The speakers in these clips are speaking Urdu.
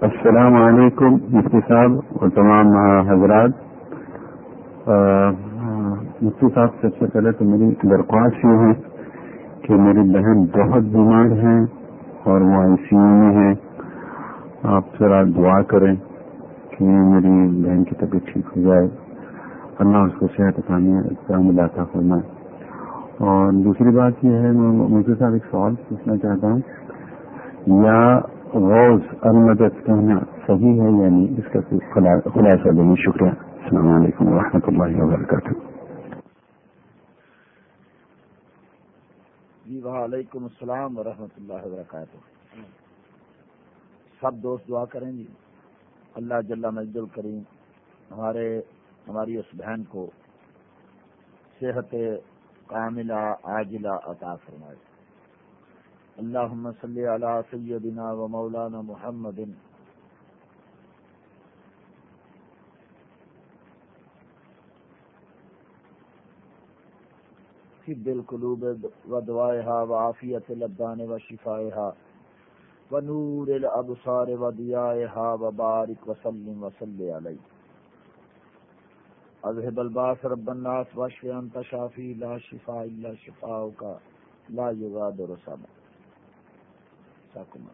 السلام علیکم، مفتی صاحب اور تمام حضرات۔ مفتی صاحب، سب سے پہلے تو میری درخواست یہ ہے کہ میری بہن بہت بیمار ہیں اور وہ آئی سی یو میں ہے۔ آپ ذرا دعا کریں کہ میری بہن کی طبیعت ٹھیک ہو جائے۔ اللہ اس کو صحت کام عطا فرمائے۔ اور دوسری بات یہ ہے میں مفتی صاحب، ایک سوال پوچھنا چاہتا ہوں۔ یا غوث المدد کہنا صحیح ہے یا نہیں اس کا خلاصہ دیں شکریہ۔ السلام علیکم و اللہ وبرکاتہ۔ جی وعلیکم السلام ورحمۃ اللہ وبرکاتہ۔ سب دوست دعا کریں جی۔ اللہ جل مجد الکریم ہمارے، ہماری اس بہن کو صحت کاملہ، عاجلہ عطا فرمائے۔ اللهم صل على سيدنا ومولانا محمد. طب القلوب ودوائها وعافية الأبدان وشفائها ونور الأبصار وضيائها وبارك وسلم وصل عليه. اذهب الباس رب الناس واشف انت شافي لا شفاء الا شفاؤك لا يغادر سبا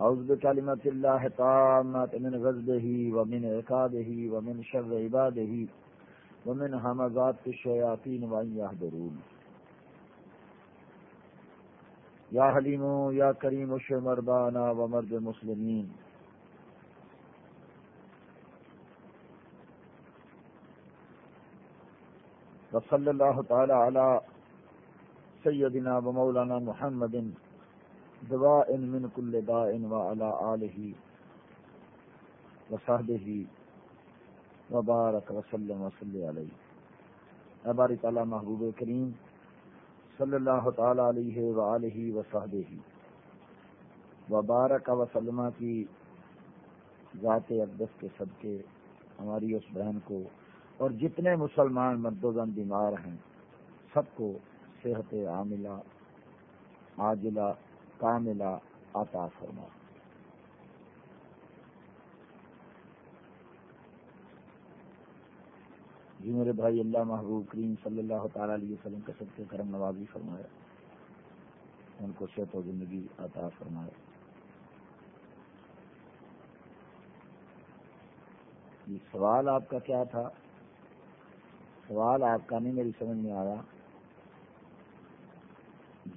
أعوذ بكلمة الله تامة من غزبه ومن عقابه ومن شر عباده ومن همزات الشياطين وأن يهدرون يا حليم، يا كريم، اشف مرضانا ومرض المسلمين. وصلى الله تعالى على سيدنا ومولانا محمد دعا ان من کل دا ان و الا علیہ وبارک وسلم وصلی علیہ۔ باری تعالیٰ محبوب کریم، صلی اللہ تعالی علیہ وآلہ وصحبہ وبارک وسلم کی ذات اقدس کے صدقے ہماری اس بہن کو اور جتنے مسلمان مرد و زن بیمار ہیں، سب کو صحت عاملہ، عاجلہ کاملہ عطا فرما۔ جی میرے بھائی، اللہ محبوب کریم صلی اللہ تعالی علیہ وسلم کا سب سے کرم نوازی فرمایا ان کو صحت و زندگی عطا فرمایا جی، یہ سوال آپ کا کیا تھا؟ سوال آپ کا نہیں، میری سمجھ میں آیا۔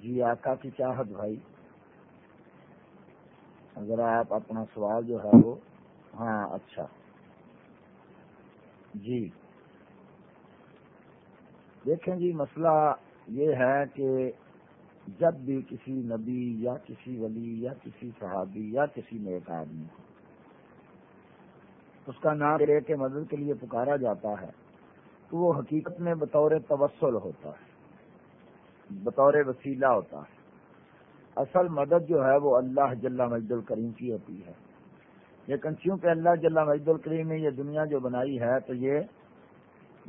جی آقا کی چاہت بھائی۔ اگر آپ اپنا سوال جو ہے وہ ہاں اچھا۔ جی۔ دیکھیں جی مسئلہ یہ ہے کہ جب بھی کسی نبی یا کسی ولی یا کسی صحابی یا کسی نیک آدمی اس کا نام لے کے مدد کے لیے پکارا جاتا ہے، تو وہ حقیقت میں بطور توسل ہوتا ہے، بطور وسیلہ ہوتا ہے۔ اصل مدد جو ہے وہ اللہ جل مجد الکریم کی ہوتی ہے۔ لیکن چونکہ اللہ جل مجد الکریم نے یہ دنیا جو بنائی ہے تو یہ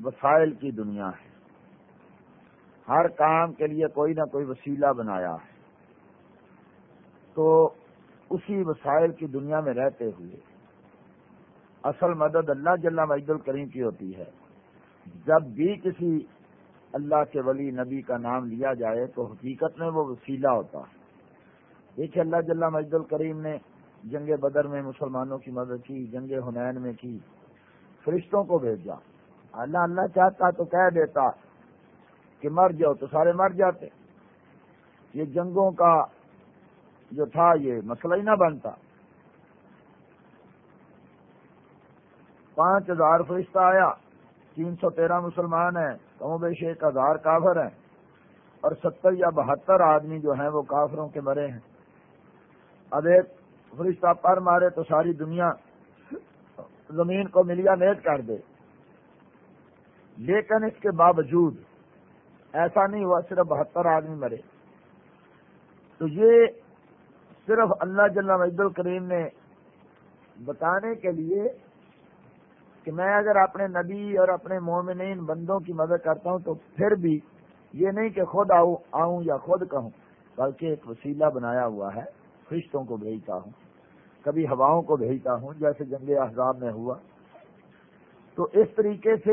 وسائل کی دنیا ہے۔ ہر کام کے لیے کوئی نہ کوئی وسیلہ بنایا ہے۔ تو اسی وسائل کی دنیا میں رہتے ہوئے اصل مدد اللہ جل مجد الکریم کی ہوتی ہے۔ جب بھی کسی اللہ کے ولی نبی کا نام لیا جائے تو حقیقت میں وہ وسیلہ ہوتا ہے۔ دیکھیے اللہ جل مجد الکریم نے جنگ بدر میں مسلمانوں کی مدد کی، جنگ ہنین میں کی، فرشتوں کو بھیجا۔ اللہ اللہ چاہتا تو کہہ دیتا کہ مر جاؤ تو سارے مر جاتے۔ یہ جنگوں کا جو تھا، یہ مسئلہ ہی نہ بنتا۔ پانچ ہزار فرشتہ آیا، تین سو تیرہ مسلمان ہیں کم بیش ایک ہزار کافر ہیں۔ اور ستر یا بہتر آدمی جو ہیں، وہ کافروں کے مرے ہیں۔ اب ایک فرشتہ پر مارے تو ساری دنیا زمین کو ملیا نیٹ کر دے۔ لیکن اس کے باوجود ایسا نہیں ہوا، صرف بہتر آدمی مرے۔ تو یہ صرف اللہ جل مجد الکریم نے بتانے کے لیے کہ میں اگر اپنے نبی اور اپنے مومنین بندوں کی مدد کرتا ہوں تو پھر بھی یہ نہیں کہ خود آؤں آؤں یا خود کہوں، بلکہ ایک وسیلہ بنایا ہوا ہے۔ فرشتوں کو بھیجتا ہوں، کبھی ہواؤں کو بھیجتا ہوں، جیسے جنگ احزاب میں ہوا۔ تو اس طریقے سے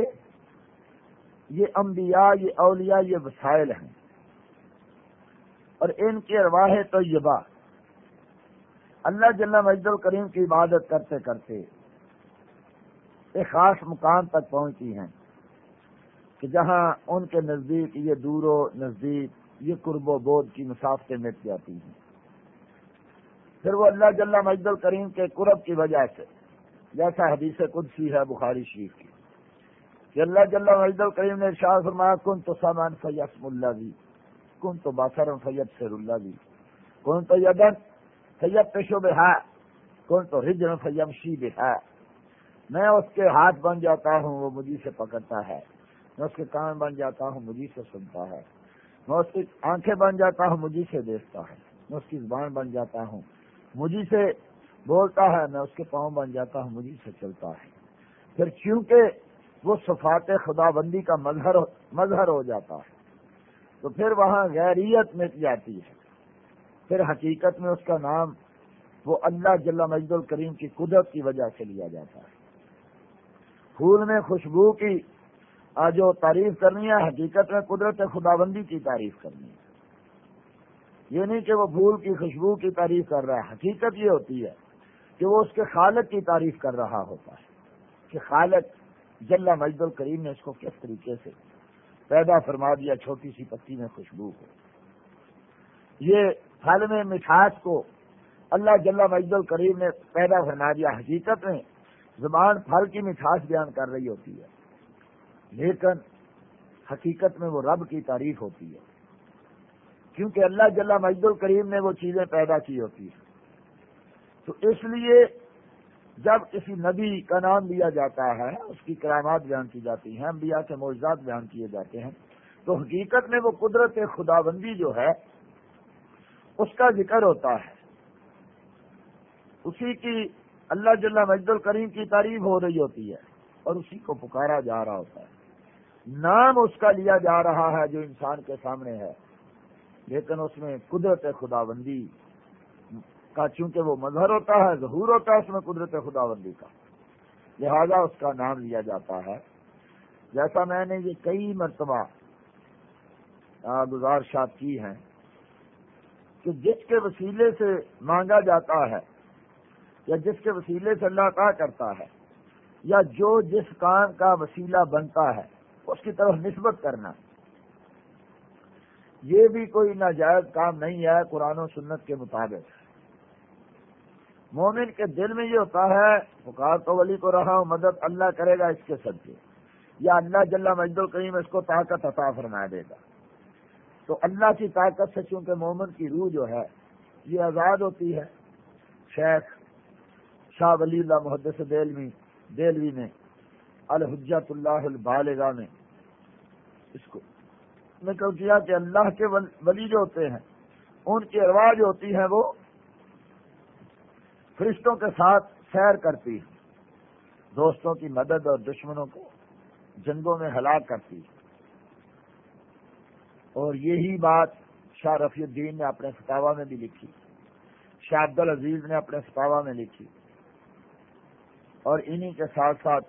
یہ انبیاء، یہ اولیاء، یہ وسائل ہیں۔ اور ان کے ارواح طیبہ، اللہ جل مجد الکریم کی عبادت کرتے کرتے ایک خاص مقام تک پہنچی ہیں کہ جہاں ان کے نزدیک یہ دور و نزدیک، یہ قرب و بود کی مسافتیں مٹ جاتی ہیں۔ پھر وہ اللہ جل مجد الکریم کے قرب کی وجہ سے، جیسا حدیث قدسی ہے بخاری شریف کی، کہ اللہ جل مجد الکریم نے ارشاد فرمایا، کن تو سامان فیسم اللہ بھی کن تو باسر فیت سر اللہ بھی کن تو یدن سید پیشو بے ہے کون تو رجن فیم شی بے ہے میں اس کے ہاتھ بن جاتا ہوں، وہ مجھے سے پکڑتا ہے۔ میں اس کے کان بن جاتا ہوں، مجھے سے سنتا ہے۔ میں اس کی آنکھیں بن جاتا ہوں، مجھے سے دیکھتا ہے۔ میں اس کی زبان بن جاتا ہوں۔ مجھے سے بولتا ہے، میں اس کے پاؤں بن جاتا ہوں، مجھے سے چلتا ہے۔ پھر چونکہ وہ صفات خدا بندی کا مظہر مظہر ہو جاتا ہے، تو پھر وہاں غیریت مٹ جاتی ہے۔ پھر حقیقت میں اس کا نام وہ اللہ جل مجد الکریم کی قدرت کی وجہ سے لیا جاتا ہے۔ پھول میں خوشبو کی جو تعریف کرنی ہے، حقیقت میں قدرت خدابندی کی تعریف کرنی ہے۔ یہ نہیں کہ وہ پھول کی خوشبو کی تعریف کر رہا ہے، حقیقت یہ ہوتی ہے کہ وہ اس کے خالق کی تعریف کر رہا ہوتا ہے کہ خالق جل مجد الکریم نے اس کو کس طریقے سے پیدا فرما دیا، چھوٹی سی پتی میں خوشبو کو یہ پھل میں مٹھاس کو اللہ جل مجد الکریم نے پیدا فرما دیا۔ حقیقت میں زبان پھل کی مٹھاس بیان کر رہی ہوتی ہے، لیکن حقیقت میں وہ رب کی تعریف ہوتی ہے۔ کیونکہ اللہ جل مجد الکریم نے وہ چیزیں پیدا کی ہوتی ہیں۔ تو اس لیے جب کسی نبی کا نام لیا جاتا ہے، اس کی کرامات بیان کی جاتی ہیں، انبیاء کے معجزات بیان کیے جاتے ہیں، تو حقیقت میں وہ قدرت خدا بندی جو ہے، اس کا ذکر ہوتا ہے۔ اسی کی اللہ جل مجد الکریم کی تعریف ہو رہی ہوتی ہے اور اسی کو پکارا جا رہا ہوتا ہے۔ نام اس کا لیا جا رہا ہے جو انسان کے سامنے ہے۔ لیکن اس میں قدرت خدا بندی کا چونکہ وہ مظہر ہوتا ہے، ظہور ہوتا ہے، اس میں قدرت خدا بندی کا۔ لہذا اس کا نام لیا جاتا ہے۔ جیسا میں نے یہ کئی مرتبہ گزارشات کی ہیں کہ جس کے وسیلے سے مانگا جاتا ہے، یا جس کے وسیلے سے اللہ عطا کرتا ہے، یا جو جس کام کا وسیلہ بنتا ہے، اس کی طرف نسبت کرنا۔ یہ بھی کوئی ناجائز کام نہیں ہے قرآن و سنت کے مطابق۔ مومن کے دل میں یہ ہوتا ہے، پکار تو ولی کو رہا ہوں، مدد اللہ کرے گا اس کے سب یا اللہ جل مجد الکریم اس کو طاقت عطا فرما دے گا۔ تو اللہ کی طاقت سے چونکہ مومن کی روح جو ہے، یہ آزاد ہوتی ہے۔ شیخ شاہ ولی اللہ محدث دلوی دلوی نے الحجت اللہ البالغ نے اس کو نکل کیا کہ اللہ کے ولی جو ہوتے ہیں، ان کی ارواج ہوتی ہے وہ فرشتوں کے ساتھ سیر کرتی ہے، دوستوں کی مدد اور دشمنوں کو جنگوں میں ہلاک کرتی ہے۔ اور یہی بات شاہ رفیع الدین نے اپنے فتوا میں بھی لکھی، شاہ عبد العزیز نے اپنے فتوا میں لکھی۔ اور انہی کے ساتھ ساتھ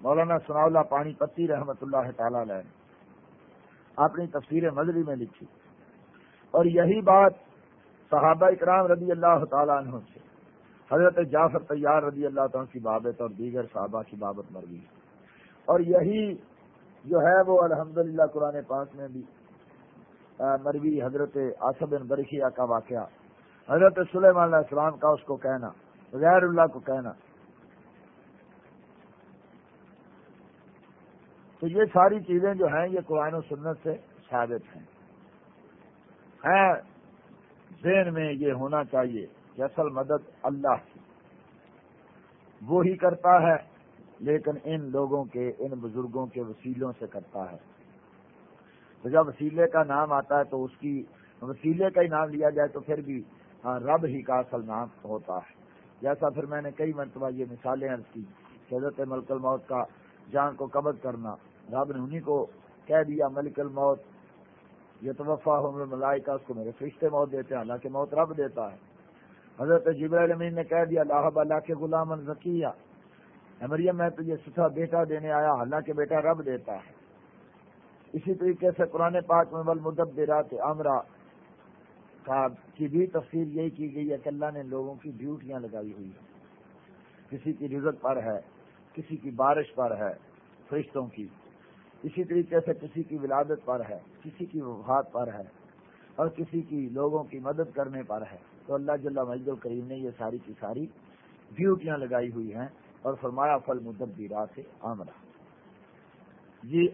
مولانا ثناء اللہ پانی پتی رحمت اللہ تعالی علیہ نے اپنی تفسیر مدری میں لکھی۔ اور یہی بات صحابہ اکرام رضی اللہ تعالیٰ عنہ سے، حضرت جعفر طیار رضی اللہ تعالیٰ کی بابت اور دیگر صحابہ کی بابت مروی اور یہی جو ہے وہ الحمد للہ قرآن پاک میں بھی مروی حضرت آصف بن کا واقعہ، حضرت سلیمان علیہ السلام کا اس کو کہنا غیر اللہ کو کہنا۔ تو یہ ساری چیزیں جو ہیں یہ قرآن و سنت سے ثابت ہیں۔ ہیں، ذہن میں یہ ہونا چاہیے کہ اصل مدد اللہ کی۔ وہی کرتا ہے، لیکن ان لوگوں کے، ان بزرگوں کے وسیلوں سے کرتا ہے۔ تو جب وسیلے کا نام آتا ہے تو اس کی، وسیلے کا ہی نام لیا جائے تو پھر بھی ہاں، رب ہی کا اصل نام ہوتا ہے۔ جیسا پھر میں نے کئی مرتبہ یہ مثالیں عرض کی حضرت ملک الموت کا جان کو قبض کرنا رب نے انہیں کو کہہ دیا، ملک الموت یہ توفا ہوں ملائی کا اس کو میرے فرشتے موت دیتے ہیں حالانکہ موت رب دیتا ہے۔ حضرت جبرائیل امین نے کہہ دیا اللہ اللہ کے غلام ذکیہ مریم، میں تجھے سچا بیٹا دینے آیا حالانکہ بیٹا رب دیتا ہے۔ اسی طریقے سے قرآن پاک میں بل مدبرات عمرہ کی بھی تفصیل یہی کی گئی ہے کہ اللہ نے لوگوں کی ڈیوٹیاں لگائی ہوئی ہیں۔ کسی کی رزت پر ہے، کسی کی بارش پر ہے، فرشتوں کی۔ اسی طریقے سے کسی کی ولادت پر ہے، کسی کی وفات پر ہے اور کسی کی لوگوں کی مدد کرنے پر ہے۔ تو اللہ جل مجد الکریم نے یہ ساری کی ساری ڈیوٹیاں لگائی ہوئی ہیں اور فرمایا فل مدبرات عامرہ جی